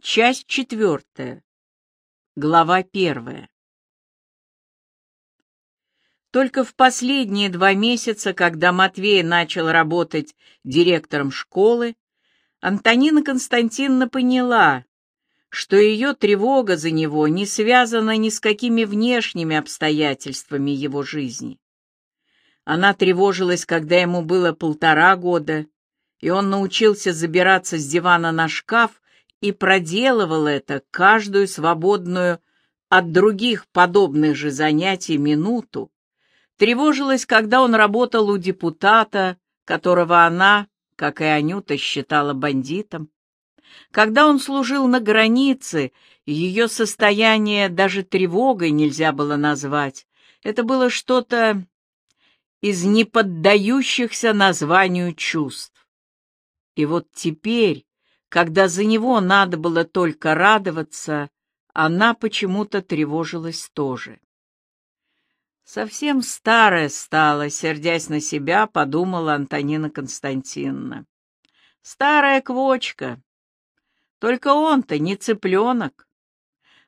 Часть четвертая. Глава первая. Только в последние два месяца, когда Матвей начал работать директором школы, Антонина Константиновна поняла, что ее тревога за него не связана ни с какими внешними обстоятельствами его жизни. Она тревожилась, когда ему было полтора года, и он научился забираться с дивана на шкаф и проделывал это каждую свободную от других подобных же занятий минуту, тревожилась, когда он работал у депутата, которого она, как и Анюта, считала бандитом. Когда он служил на границе, ее состояние даже тревогой нельзя было назвать. Это было что-то из неподдающихся названию чувств. И вот теперь, когда за него надо было только радоваться, она почему-то тревожилась тоже. Совсем старая стала, сердясь на себя, подумала Антонина Константиновна. Старая квочка. Только он-то не цыпленок.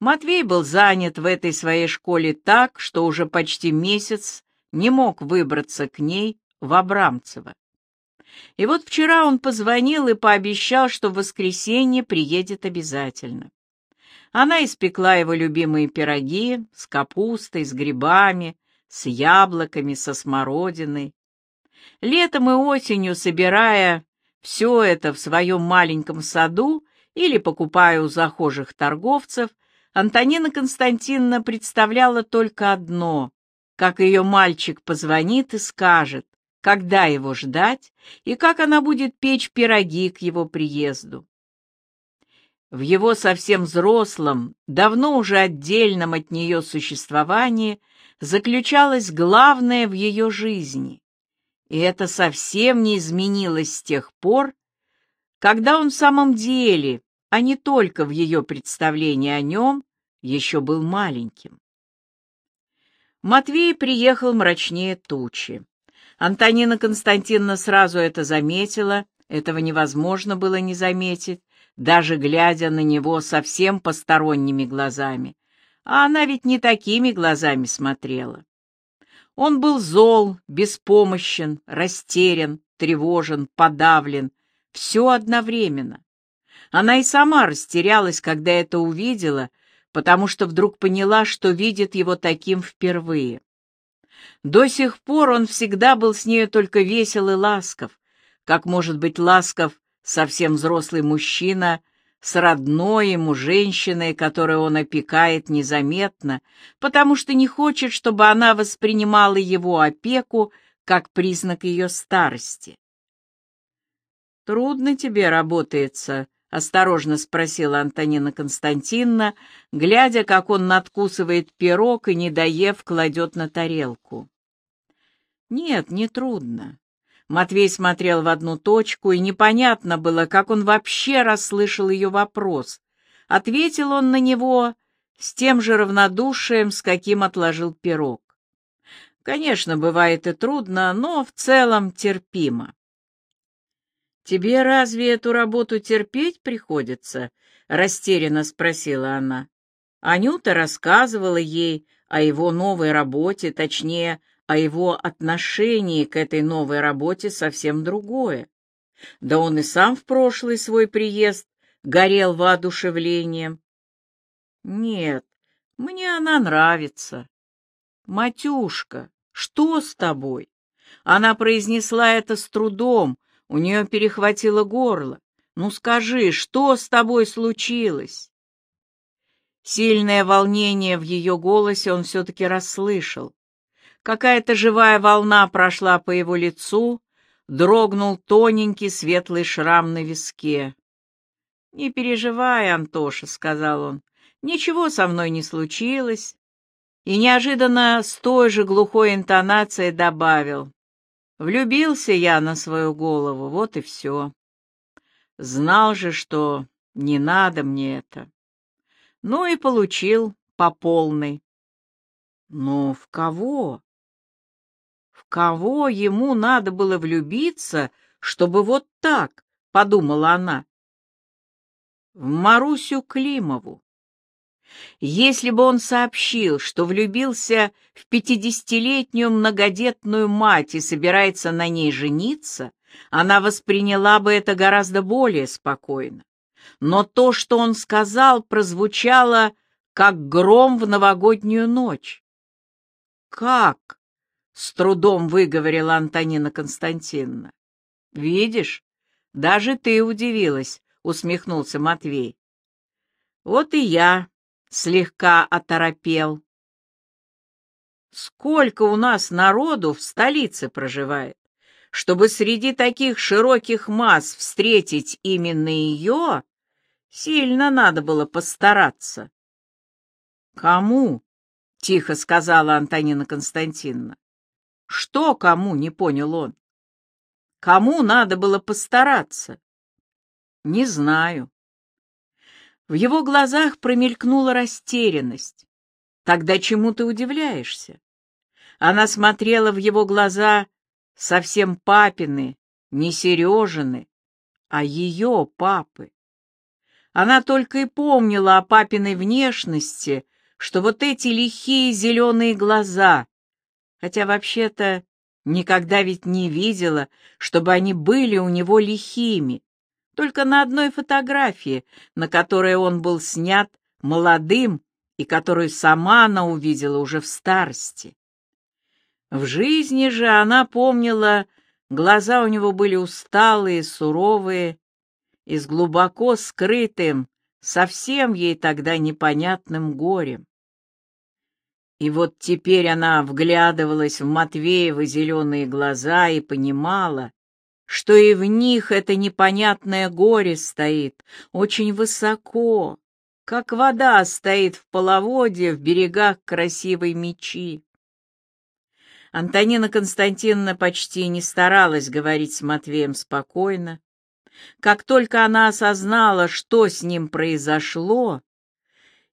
Матвей был занят в этой своей школе так, что уже почти месяц не мог выбраться к ней в Абрамцево. И вот вчера он позвонил и пообещал, что в воскресенье приедет обязательно. Она испекла его любимые пироги с капустой, с грибами, с яблоками, со смородиной. Летом и осенью, собирая все это в своем маленьком саду или покупая у захожих торговцев, Антонина Константиновна представляла только одно — как ее мальчик позвонит и скажет, когда его ждать и как она будет печь пироги к его приезду. В его совсем взрослом, давно уже отдельном от нее существовании заключалось главное в ее жизни, и это совсем не изменилось с тех пор, когда он в самом деле, а не только в ее представлении о нем, еще был маленьким. Матвей приехал мрачнее тучи. Антонина Константиновна сразу это заметила, этого невозможно было не заметить, даже глядя на него совсем посторонними глазами. А она ведь не такими глазами смотрела. Он был зол, беспомощен, растерян, тревожен, подавлен, все одновременно. Она и сама растерялась, когда это увидела, потому что вдруг поняла, что видит его таким впервые. До сих пор он всегда был с нею только весел и ласков, как может быть ласков совсем взрослый мужчина с родной ему женщиной, которую он опекает незаметно, потому что не хочет, чтобы она воспринимала его опеку как признак ее старости. «Трудно тебе работается», — осторожно спросила Антонина Константиновна, глядя, как он надкусывает пирог и, не доев, кладет на тарелку. «Нет, не трудно». Матвей смотрел в одну точку, и непонятно было, как он вообще расслышал ее вопрос. Ответил он на него с тем же равнодушием, с каким отложил пирог. Конечно, бывает и трудно, но в целом терпимо. «Тебе разве эту работу терпеть приходится?» — растерянно спросила она. Анюта рассказывала ей о его новой работе, точнее, о его отношении к этой новой работе совсем другое. Да он и сам в прошлый свой приезд горел воодушевлением. Нет, мне она нравится. Матюшка, что с тобой? Она произнесла это с трудом, у нее перехватило горло. Ну скажи, что с тобой случилось? Сильное волнение в ее голосе он все-таки расслышал. Какая-то живая волна прошла по его лицу, дрогнул тоненький светлый шрам на виске. «Не переживай, Антоша», — сказал он, — «ничего со мной не случилось». И неожиданно с той же глухой интонацией добавил, «Влюбился я на свою голову, вот и все. Знал же, что не надо мне это. Ну и получил по полной». «Но в кого?» кого ему надо было влюбиться, чтобы вот так, — подумала она. в Марусю Климову. Если бы он сообщил, что влюбился в пятидесятилетнюю многодетную мать и собирается на ней жениться, она восприняла бы это гораздо более спокойно. Но то, что он сказал, прозвучало, как гром в новогоднюю ночь. «Как?» — с трудом выговорила Антонина Константиновна. «Видишь, даже ты удивилась», — усмехнулся Матвей. «Вот и я слегка оторопел. Сколько у нас народу в столице проживает, чтобы среди таких широких масс встретить именно ее, сильно надо было постараться. «Кому?» — тихо сказала Антонина Константиновна. «Что кому?» — не понял он. «Кому надо было постараться?» «Не знаю. В его глазах промелькнула растерянность. Тогда чему ты удивляешься? Она смотрела в его глаза совсем папины, не Сережины, а ее папы. Она только и помнила о папиной внешности, что вот эти лихие зеленые глаза, хотя вообще-то никогда ведь не видела, чтобы они были у него лихими, только на одной фотографии, на которой он был снят молодым и которую сама она увидела уже в старости. В жизни же она помнила, глаза у него были усталые, суровые и с глубоко скрытым, совсем ей тогда непонятным горем. И вот теперь она вглядывалась в Матвеева зеленые глаза и понимала, что и в них это непонятное горе стоит очень высоко, как вода стоит в половодье в берегах красивой мечи. Антонина Константиновна почти не старалась говорить с Матвеем спокойно. Как только она осознала, что с ним произошло,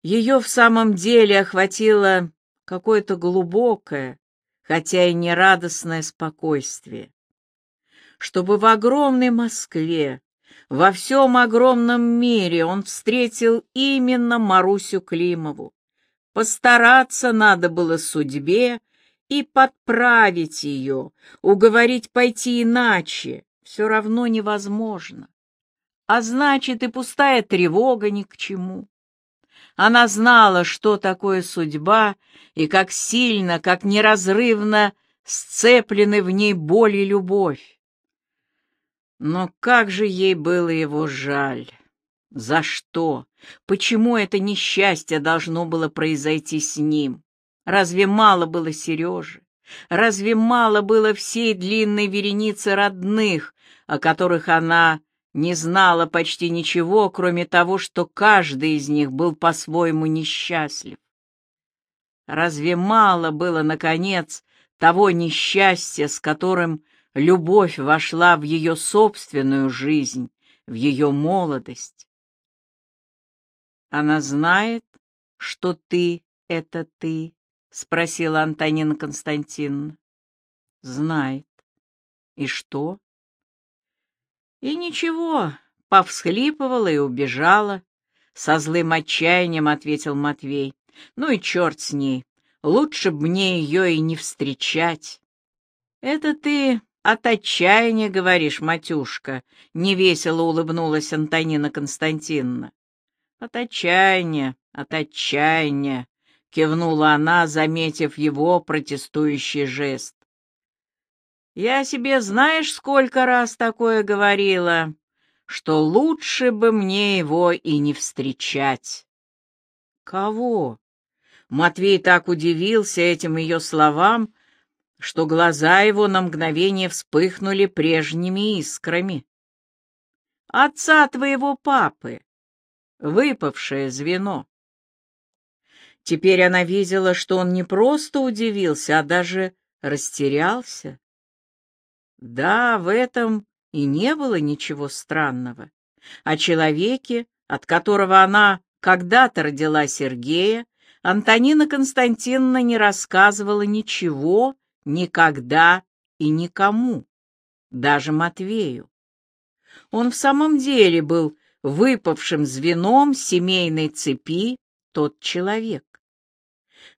ее в самом деле охватило какое-то глубокое, хотя и нерадостное спокойствие чтобы в огромной Москве, во всем огромном мире он встретил именно Марусю Климову. Постараться надо было судьбе и подправить ее, уговорить пойти иначе, все равно невозможно. А значит, и пустая тревога ни к чему. Она знала, что такое судьба, и как сильно, как неразрывно сцеплены в ней боль и любовь. Но как же ей было его жаль! За что? Почему это несчастье должно было произойти с ним? Разве мало было Сережи? Разве мало было всей длинной вереницы родных, о которых она не знала почти ничего, кроме того, что каждый из них был по-своему несчастлив? Разве мало было, наконец, того несчастья, с которым любовь вошла в ее собственную жизнь, в ее молодость. «Она знает, что ты — это ты?» — спросила Антонина Константиновна. «Знает. И что?» «И ничего», — повсхлипывала и убежала. Со злым отчаянием ответил Матвей. «Ну и черт с ней. Лучше б мне ее и не встречать». «Это ты «От отчаяния, говоришь, матюшка», — невесело улыбнулась Антонина Константиновна. «От отчаяния, от отчаяния», — кивнула она, заметив его протестующий жест. «Я себе знаешь, сколько раз такое говорила, что лучше бы мне его и не встречать». «Кого?» Матвей так удивился этим ее словам, что глаза его на мгновение вспыхнули прежними искрами. «Отца твоего папы! Выпавшее звено!» Теперь она видела, что он не просто удивился, а даже растерялся. Да, в этом и не было ничего странного. О человеке, от которого она когда-то родила Сергея, Антонина Константиновна не рассказывала ничего, Никогда и никому, даже Матвею. Он в самом деле был выпавшим звеном семейной цепи тот человек.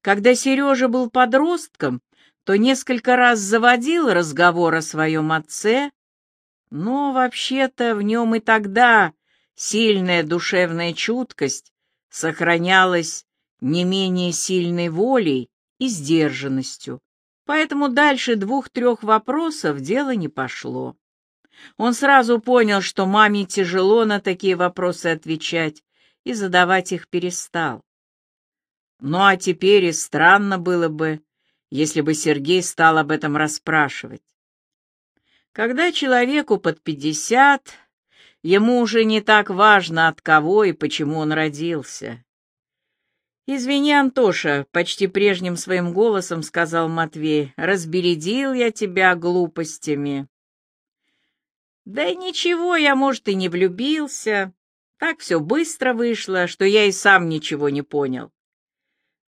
Когда Сережа был подростком, то несколько раз заводил разговор о своем отце, но вообще-то в нем и тогда сильная душевная чуткость сохранялась не менее сильной волей и сдержанностью, поэтому дальше двух-трех вопросов дело не пошло. Он сразу понял, что маме тяжело на такие вопросы отвечать, и задавать их перестал. Ну а теперь и странно было бы, если бы Сергей стал об этом расспрашивать. Когда человеку под пятьдесят, ему уже не так важно, от кого и почему он родился. «Извини, Антоша», — почти прежним своим голосом сказал Матвей, — «разбередил я тебя глупостями». «Да ничего, я, может, и не влюбился. Так все быстро вышло, что я и сам ничего не понял».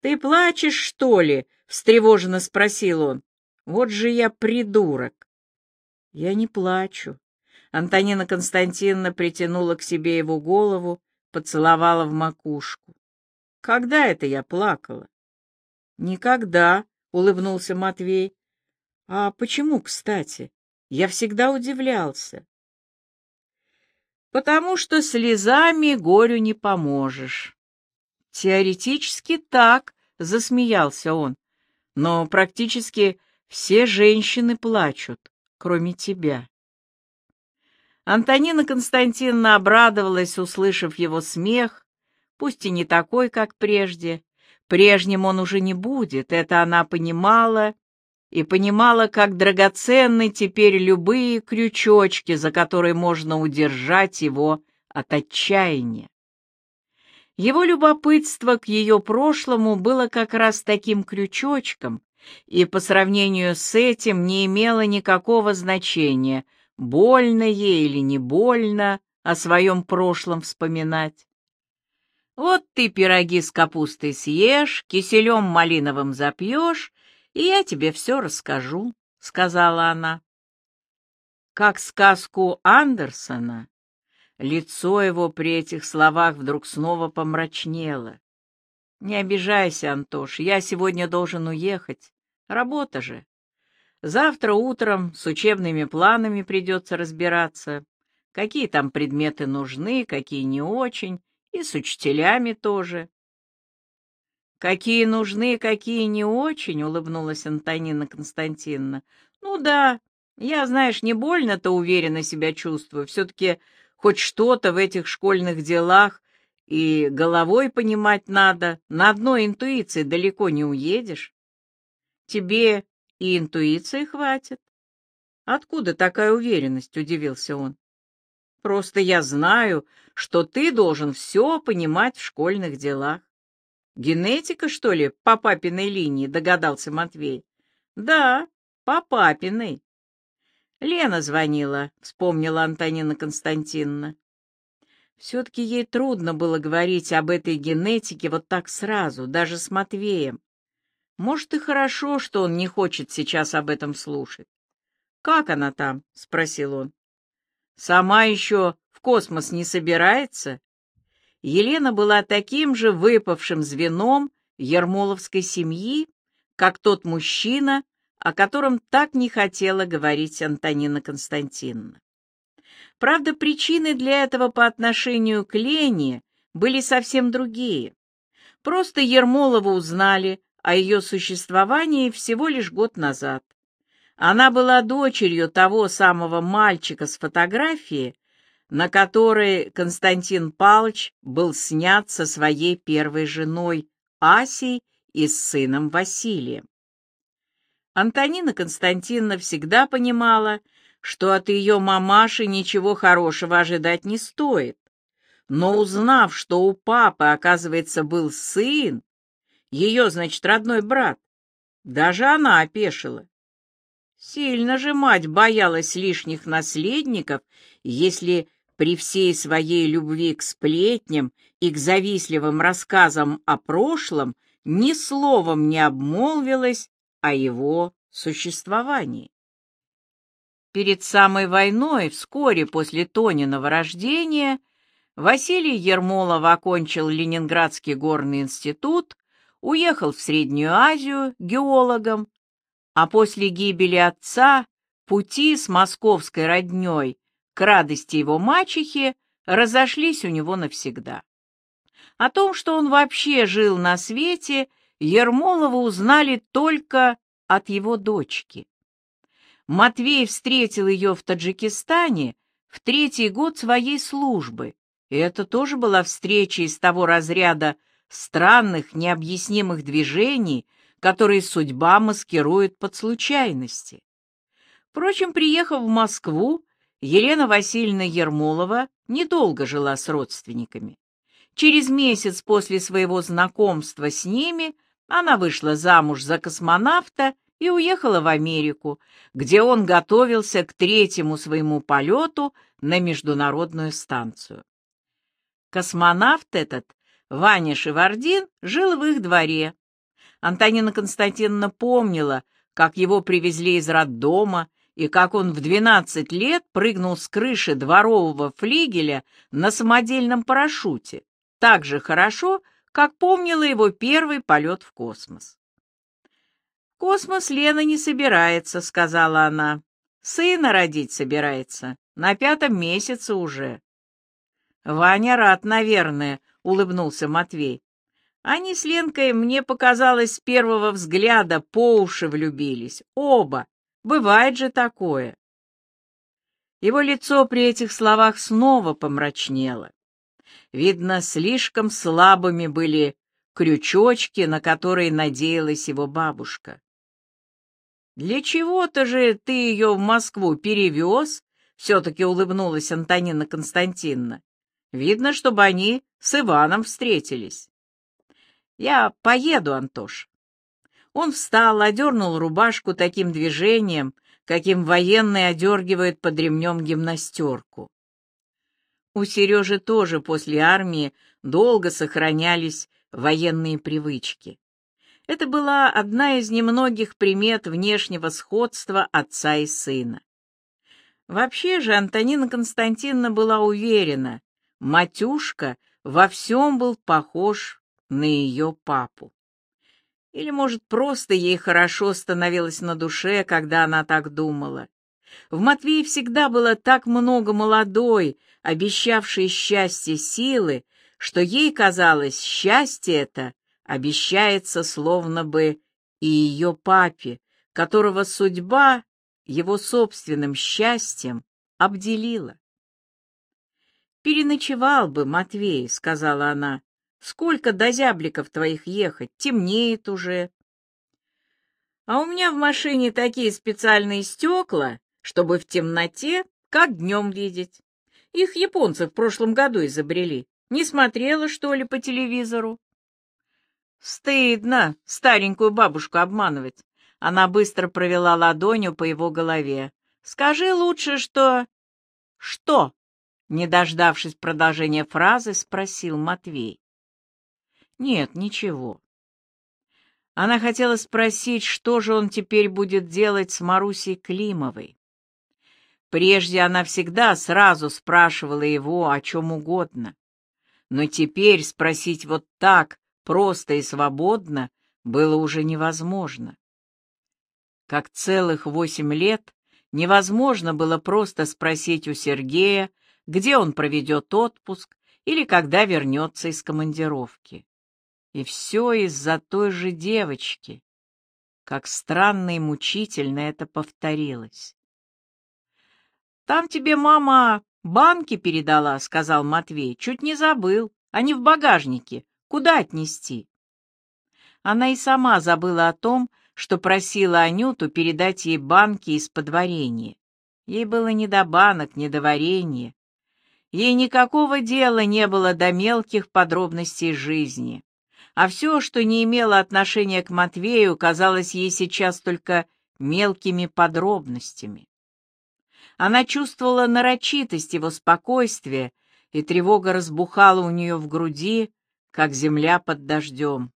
«Ты плачешь, что ли?» — встревоженно спросил он. «Вот же я придурок». «Я не плачу». Антонина Константиновна притянула к себе его голову, поцеловала в макушку. Когда это я плакала? Никогда, улыбнулся Матвей. А почему, кстати? Я всегда удивлялся. Потому что слезами горю не поможешь. Теоретически так, засмеялся он. Но практически все женщины плачут, кроме тебя. Антонина Константиновна обрадовалась, услышав его смех, пусть и не такой, как прежде. Прежним он уже не будет, это она понимала, и понимала, как драгоценны теперь любые крючочки, за которые можно удержать его от отчаяния. Его любопытство к ее прошлому было как раз таким крючочком, и по сравнению с этим не имело никакого значения, больно ей или не больно о своем прошлом вспоминать. Вот ты пироги с капустой съешь, киселем малиновым запьешь, и я тебе все расскажу, — сказала она. Как сказку Андерсона, лицо его при этих словах вдруг снова помрачнело. Не обижайся, Антош, я сегодня должен уехать. Работа же. Завтра утром с учебными планами придется разбираться. Какие там предметы нужны, какие не очень и с учителями тоже. «Какие нужны, какие не очень», — улыбнулась Антонина Константиновна. «Ну да, я, знаешь, не больно-то уверенно себя чувствую. Все-таки хоть что-то в этих школьных делах и головой понимать надо. На одной интуиции далеко не уедешь. Тебе и интуиции хватит. Откуда такая уверенность?» — удивился он. Просто я знаю, что ты должен все понимать в школьных делах. Генетика, что ли, по папиной линии, догадался Матвей. Да, по папиной. Лена звонила, вспомнила Антонина Константиновна. Все-таки ей трудно было говорить об этой генетике вот так сразу, даже с Матвеем. Может, и хорошо, что он не хочет сейчас об этом слушать. «Как она там?» — спросил он. Сама еще в космос не собирается? Елена была таким же выпавшим звеном Ермоловской семьи, как тот мужчина, о котором так не хотела говорить Антонина Константиновна. Правда, причины для этого по отношению к Лене были совсем другие. Просто Ермолова узнали о ее существовании всего лишь год назад. Она была дочерью того самого мальчика с фотографии, на которой Константин Павлович был снят со своей первой женой Асей и с сыном Василием. Антонина Константиновна всегда понимала, что от ее мамаши ничего хорошего ожидать не стоит. Но узнав, что у папы, оказывается, был сын, ее, значит, родной брат, даже она опешила. Сильно же мать боялась лишних наследников, если при всей своей любви к сплетням и к завистливым рассказам о прошлом ни словом не обмолвилась о его существовании. Перед самой войной, вскоре после Тониного рождения, Василий Ермолов окончил Ленинградский горный институт, уехал в Среднюю Азию геологом, а после гибели отца пути с московской родней к радости его мачехи разошлись у него навсегда. О том, что он вообще жил на свете, Ермолова узнали только от его дочки. Матвей встретил ее в Таджикистане в третий год своей службы, и это тоже была встреча из того разряда странных, необъяснимых движений, которые судьба маскирует под случайности. Впрочем, приехав в Москву, Елена Васильевна Ермолова недолго жила с родственниками. Через месяц после своего знакомства с ними она вышла замуж за космонавта и уехала в Америку, где он готовился к третьему своему полету на международную станцию. Космонавт этот, Ваня Шевардин, жил в их дворе. Антонина Константиновна помнила, как его привезли из роддома и как он в 12 лет прыгнул с крыши дворового флигеля на самодельном парашюте, так же хорошо, как помнила его первый полет в космос космос Лена не собирается», — сказала она. «Сына родить собирается. На пятом месяце уже». «Ваня рад, наверное», — улыбнулся Матвей. «Они с Ленкой, мне показалось, с первого взгляда по уши влюбились. Оба. Бывает же такое». Его лицо при этих словах снова помрачнело. Видно, слишком слабыми были крючочки, на которые надеялась его бабушка. «Для чего-то же ты ее в Москву перевез?» — все-таки улыбнулась Антонина Константиновна. «Видно, чтобы они с Иваном встретились». «Я поеду, Антош». Он встал, одернул рубашку таким движением, каким военный одергивает под ремнем гимнастерку. У Сережи тоже после армии долго сохранялись военные привычки. Это была одна из немногих примет внешнего сходства отца и сына. Вообще же Антонина Константиновна была уверена, Матюшка во всем был похож на ее папу. Или, может, просто ей хорошо становилось на душе, когда она так думала. В Матвее всегда было так много молодой, обещавшей счастье силы, что ей казалось, счастье это обещается словно бы и ее папе, которого судьба его собственным счастьем обделила. «Переночевал бы, Матвей», — сказала она. «Сколько до зябликов твоих ехать? Темнеет уже». «А у меня в машине такие специальные стекла, чтобы в темноте, как днем видеть. Их японцы в прошлом году изобрели. Не смотрела, что ли, по телевизору?» Стыдно старенькую бабушку обманывать. Она быстро провела ладонью по его голове. Скажи лучше, что... Что? Не дождавшись продолжения фразы, спросил Матвей. Нет, ничего. Она хотела спросить, что же он теперь будет делать с Марусей Климовой. Прежде она всегда сразу спрашивала его о чем угодно. Но теперь спросить вот так, просто и свободно было уже невозможно. Как целых восемь лет невозможно было просто спросить у Сергея, где он проведет отпуск или когда вернется из командировки. И все из-за той же девочки. Как странно и мучительно это повторилось. «Там тебе мама банки передала», — сказал Матвей. «Чуть не забыл. Они в багажнике. Куда отнести? Она и сама забыла о том, что просила Анюту передать ей банки из-под варенья. Ей было не до банок, не до варенья. Ей никакого дела не было до мелких подробностей жизни. А все, что не имело отношения к Матвею, казалось ей сейчас только мелкими подробностями. Она чувствовала нарочитость его спокойствия, и тревога разбухала у нее в груди, как земля под дождем.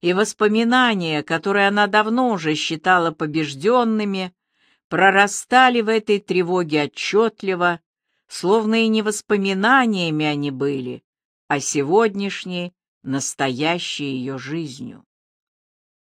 И воспоминания, которые она давно уже считала побежденными, прорастали в этой тревоге отчетливо, словно и не воспоминаниями они были, а сегодняшней, настоящей ее жизнью.